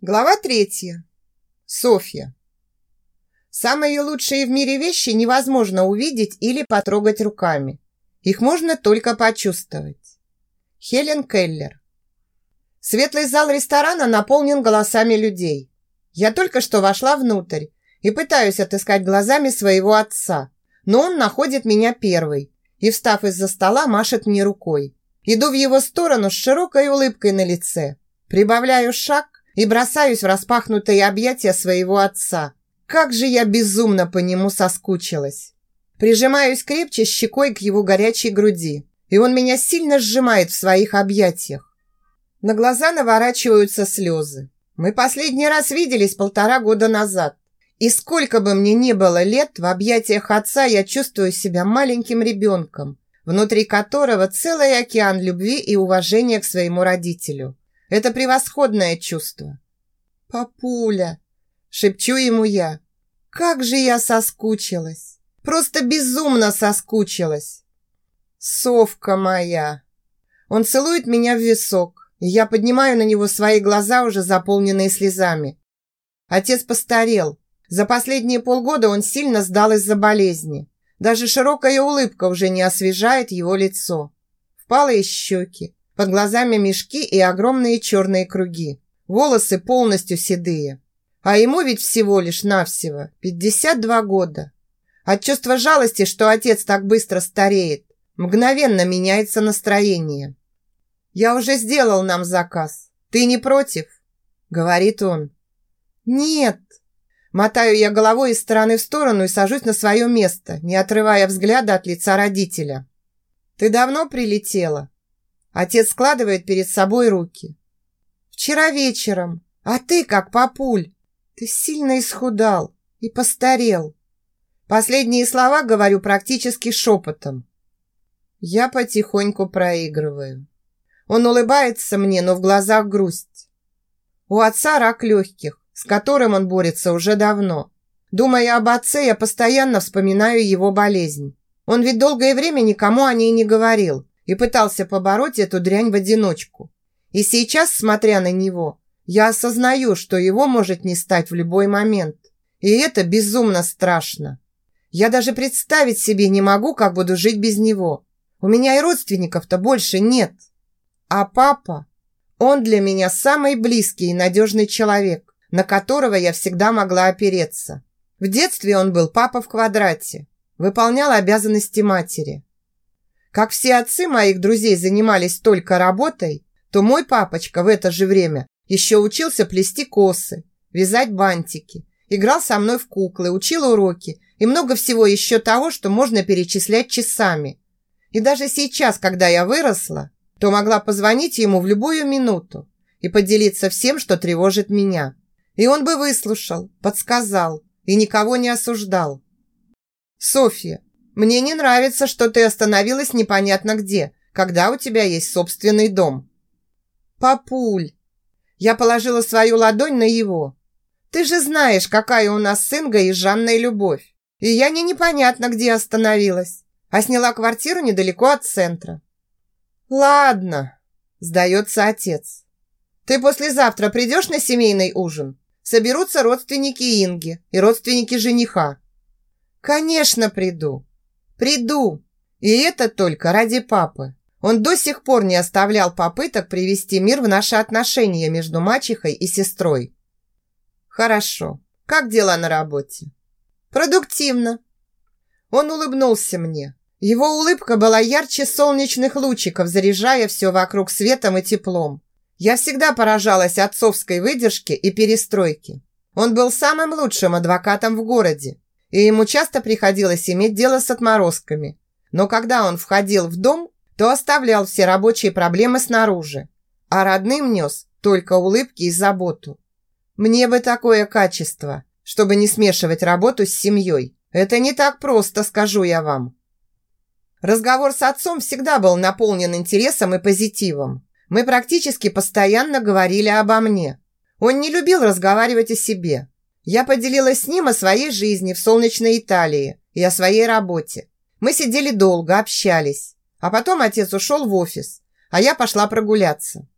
Глава третья. Софья. Самые лучшие в мире вещи невозможно увидеть или потрогать руками. Их можно только почувствовать. Хелен Келлер. Светлый зал ресторана наполнен голосами людей. Я только что вошла внутрь и пытаюсь отыскать глазами своего отца, но он находит меня первый и, встав из-за стола, машет мне рукой. Иду в его сторону с широкой улыбкой на лице. Прибавляю шаг и бросаюсь в распахнутые объятия своего отца. Как же я безумно по нему соскучилась. Прижимаюсь крепче щекой к его горячей груди, и он меня сильно сжимает в своих объятиях. На глаза наворачиваются слезы. Мы последний раз виделись полтора года назад. И сколько бы мне ни было лет, в объятиях отца я чувствую себя маленьким ребенком, внутри которого целый океан любви и уважения к своему родителю. Это превосходное чувство. «Папуля!» – шепчу ему я. «Как же я соскучилась! Просто безумно соскучилась!» «Совка моя!» Он целует меня в висок, и я поднимаю на него свои глаза, уже заполненные слезами. Отец постарел. За последние полгода он сильно сдал из-за болезни. Даже широкая улыбка уже не освежает его лицо. Впалые щеки, под глазами мешки и огромные черные круги. Волосы полностью седые. А ему ведь всего лишь навсего 52 года. От чувства жалости, что отец так быстро стареет, мгновенно меняется настроение. «Я уже сделал нам заказ. Ты не против?» – говорит он. «Нет». Мотаю я головой из стороны в сторону и сажусь на свое место, не отрывая взгляда от лица родителя. «Ты давно прилетела?» Отец складывает перед собой руки. «Вчера вечером. А ты как, папуль? Ты сильно исхудал и постарел». Последние слова говорю практически шепотом. Я потихоньку проигрываю. Он улыбается мне, но в глазах грусть. У отца рак легких, с которым он борется уже давно. Думая об отце, я постоянно вспоминаю его болезнь. Он ведь долгое время никому о ней не говорил, и пытался побороть эту дрянь в одиночку. И сейчас, смотря на него, я осознаю, что его может не стать в любой момент. И это безумно страшно. Я даже представить себе не могу, как буду жить без него. У меня и родственников-то больше нет. А папа, он для меня самый близкий и надежный человек, на которого я всегда могла опереться. В детстве он был папа в квадрате, выполнял обязанности матери. Как все отцы моих друзей занимались только работой, то мой папочка в это же время еще учился плести косы, вязать бантики, играл со мной в куклы, учил уроки и много всего еще того, что можно перечислять часами. И даже сейчас, когда я выросла, то могла позвонить ему в любую минуту и поделиться всем, что тревожит меня. И он бы выслушал, подсказал и никого не осуждал. «Софья, мне не нравится, что ты остановилась непонятно где, когда у тебя есть собственный дом. Папуль, я положила свою ладонь на его. Ты же знаешь, какая у нас с Ингой и Жанной любовь. И я не непонятно где остановилась, а сняла квартиру недалеко от центра. Ладно, сдается отец. Ты послезавтра придешь на семейный ужин? Соберутся родственники Инги и родственники жениха. Конечно, приду. Приду. И это только ради папы. Он до сих пор не оставлял попыток привести мир в наши отношения между мачехой и сестрой. Хорошо. Как дела на работе? Продуктивно. Он улыбнулся мне. Его улыбка была ярче солнечных лучиков, заряжая все вокруг светом и теплом. Я всегда поражалась отцовской выдержке и перестройке. Он был самым лучшим адвокатом в городе и ему часто приходилось иметь дело с отморозками. Но когда он входил в дом, то оставлял все рабочие проблемы снаружи, а родным нес только улыбки и заботу. Мне бы такое качество, чтобы не смешивать работу с семьей. Это не так просто, скажу я вам. Разговор с отцом всегда был наполнен интересом и позитивом. Мы практически постоянно говорили обо мне. Он не любил разговаривать о себе. Я поделилась с ним о своей жизни в солнечной Италии и о своей работе. Мы сидели долго, общались. А потом отец ушел в офис, а я пошла прогуляться.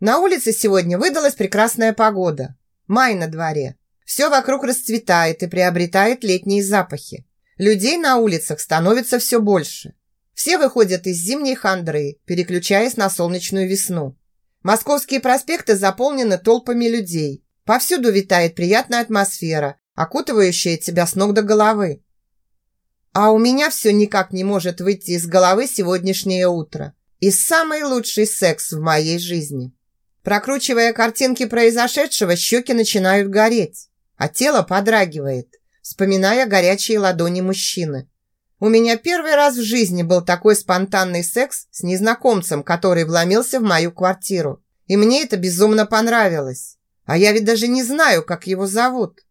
На улице сегодня выдалась прекрасная погода. Май на дворе. Все вокруг расцветает и приобретает летние запахи. Людей на улицах становится все больше. Все выходят из зимней хандры, переключаясь на солнечную весну. Московские проспекты заполнены толпами людей. Повсюду витает приятная атмосфера, окутывающая тебя с ног до головы. А у меня все никак не может выйти из головы сегодняшнее утро. И самый лучший секс в моей жизни. Прокручивая картинки произошедшего, щеки начинают гореть, а тело подрагивает, вспоминая горячие ладони мужчины. У меня первый раз в жизни был такой спонтанный секс с незнакомцем, который вломился в мою квартиру. И мне это безумно понравилось. А я ведь даже не знаю, как его зовут.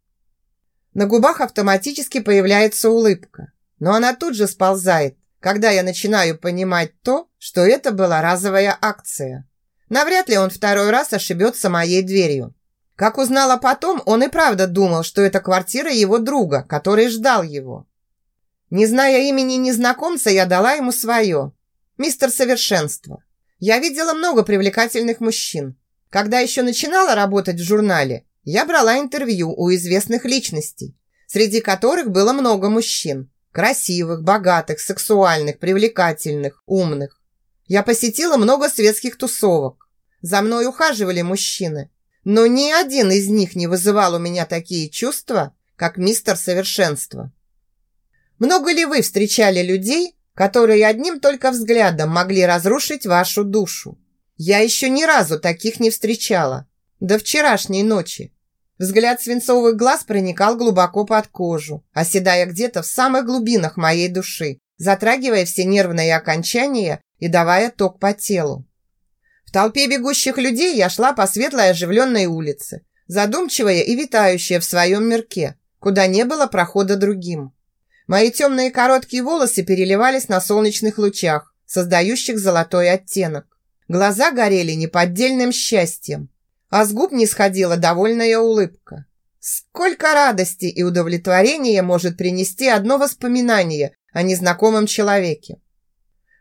На губах автоматически появляется улыбка. Но она тут же сползает, когда я начинаю понимать то, что это была разовая акция. Навряд ли он второй раз ошибется моей дверью. Как узнала потом, он и правда думал, что это квартира его друга, который ждал его. Не зная имени незнакомца, я дала ему свое. Мистер Совершенство. Я видела много привлекательных мужчин. Когда еще начинала работать в журнале, я брала интервью у известных личностей, среди которых было много мужчин. Красивых, богатых, сексуальных, привлекательных, умных. Я посетила много светских тусовок. За мной ухаживали мужчины. Но ни один из них не вызывал у меня такие чувства, как мистер Совершенство. Много ли вы встречали людей, которые одним только взглядом могли разрушить вашу душу? Я еще ни разу таких не встречала. До вчерашней ночи. Взгляд свинцовых глаз проникал глубоко под кожу, оседая где-то в самых глубинах моей души, затрагивая все нервные окончания и давая ток по телу. В толпе бегущих людей я шла по светлой оживленной улице, задумчивая и витающая в своем мирке, куда не было прохода другим. Мои темные короткие волосы переливались на солнечных лучах, создающих золотой оттенок. Глаза горели неподдельным счастьем, а с губ не сходила довольная улыбка. Сколько радости и удовлетворения может принести одно воспоминание о незнакомом человеке.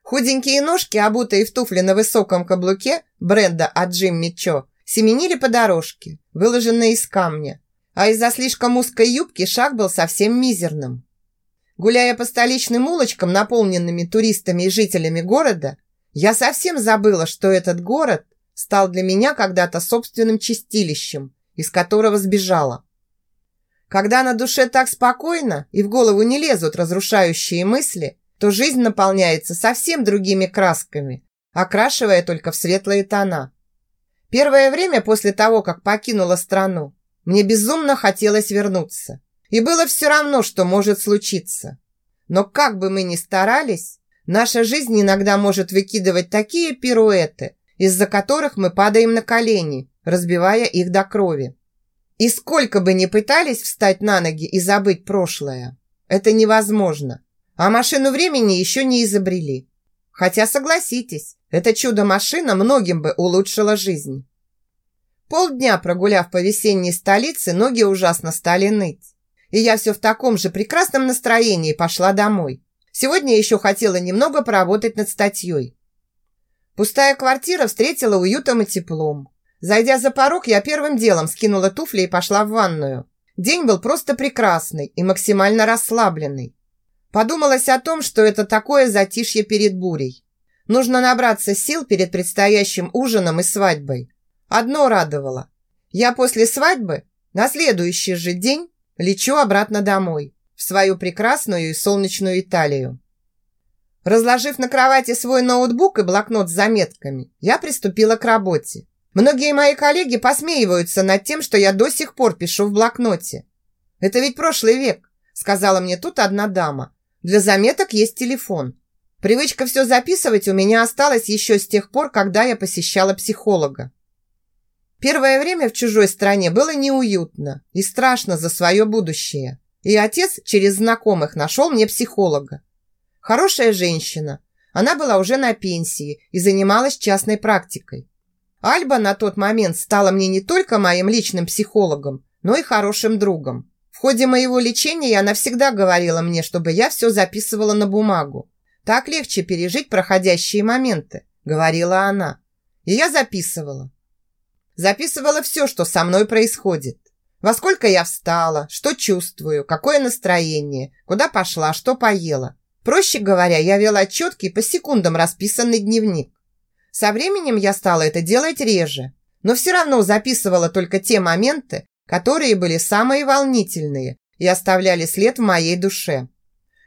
Худенькие ножки, обутые в туфли на высоком каблуке бренда от Джимми Чо, семенили по дорожке, выложенной из камня, а из-за слишком узкой юбки шаг был совсем мизерным. Гуляя по столичным улочкам, наполненными туристами и жителями города, я совсем забыла, что этот город стал для меня когда-то собственным чистилищем, из которого сбежала. Когда на душе так спокойно и в голову не лезут разрушающие мысли, то жизнь наполняется совсем другими красками, окрашивая только в светлые тона. Первое время после того, как покинула страну, мне безумно хотелось вернуться. И было все равно, что может случиться. Но как бы мы ни старались, наша жизнь иногда может выкидывать такие пируэты, из-за которых мы падаем на колени, разбивая их до крови. И сколько бы ни пытались встать на ноги и забыть прошлое, это невозможно. А машину времени еще не изобрели. Хотя, согласитесь, эта чудо-машина многим бы улучшила жизнь. Полдня прогуляв по весенней столице, ноги ужасно стали ныть и я все в таком же прекрасном настроении пошла домой. Сегодня еще хотела немного поработать над статьей. Пустая квартира встретила уютом и теплом. Зайдя за порог, я первым делом скинула туфли и пошла в ванную. День был просто прекрасный и максимально расслабленный. Подумалось о том, что это такое затишье перед бурей. Нужно набраться сил перед предстоящим ужином и свадьбой. Одно радовало. Я после свадьбы на следующий же день Лечу обратно домой, в свою прекрасную и солнечную Италию. Разложив на кровати свой ноутбук и блокнот с заметками, я приступила к работе. Многие мои коллеги посмеиваются над тем, что я до сих пор пишу в блокноте. Это ведь прошлый век, сказала мне тут одна дама. Для заметок есть телефон. Привычка все записывать у меня осталась еще с тех пор, когда я посещала психолога. Первое время в чужой стране было неуютно и страшно за свое будущее. И отец через знакомых нашел мне психолога. Хорошая женщина. Она была уже на пенсии и занималась частной практикой. Альба на тот момент стала мне не только моим личным психологом, но и хорошим другом. В ходе моего лечения она всегда говорила мне, чтобы я все записывала на бумагу. Так легче пережить проходящие моменты, говорила она. И я записывала. Записывала все, что со мной происходит. Во сколько я встала, что чувствую, какое настроение, куда пошла, что поела. Проще говоря, я вела четкий по секундам расписанный дневник. Со временем я стала это делать реже, но все равно записывала только те моменты, которые были самые волнительные и оставляли след в моей душе.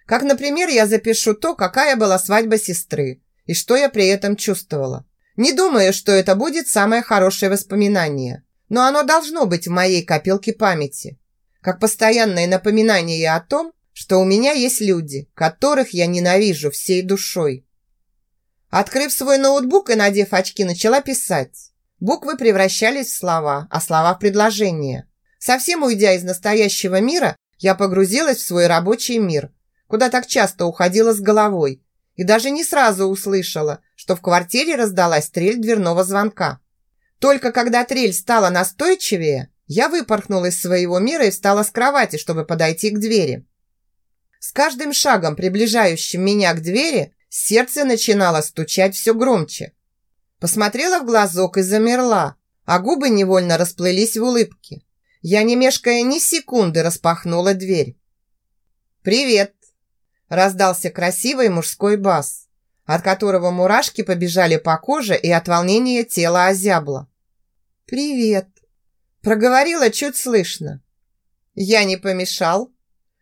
Как, например, я запишу то, какая была свадьба сестры и что я при этом чувствовала. Не думаю, что это будет самое хорошее воспоминание, но оно должно быть в моей копилке памяти, как постоянное напоминание о том, что у меня есть люди, которых я ненавижу всей душой. Открыв свой ноутбук и надев очки, начала писать. Буквы превращались в слова, а слова в предложения. Совсем уйдя из настоящего мира, я погрузилась в свой рабочий мир, куда так часто уходила с головой, и даже не сразу услышала, что в квартире раздалась трель дверного звонка. Только когда трель стала настойчивее, я выпорхнула из своего мира и встала с кровати, чтобы подойти к двери. С каждым шагом, приближающим меня к двери, сердце начинало стучать все громче. Посмотрела в глазок и замерла, а губы невольно расплылись в улыбке. Я, не мешкая ни секунды, распахнула дверь. «Привет!» – раздался красивый мужской бас, от которого мурашки побежали по коже и от волнения тело озябло. «Привет!» – проговорила чуть слышно. «Я не помешал?»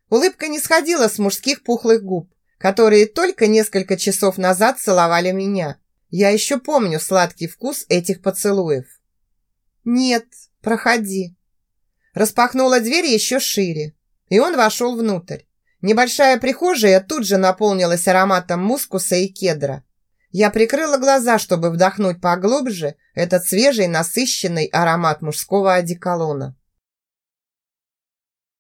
Улыбка не сходила с мужских пухлых губ, которые только несколько часов назад целовали меня. Я еще помню сладкий вкус этих поцелуев. «Нет, проходи». Распахнула дверь еще шире, и он вошел внутрь. Небольшая прихожая тут же наполнилась ароматом мускуса и кедра. Я прикрыла глаза, чтобы вдохнуть поглубже этот свежий, насыщенный аромат мужского одеколона.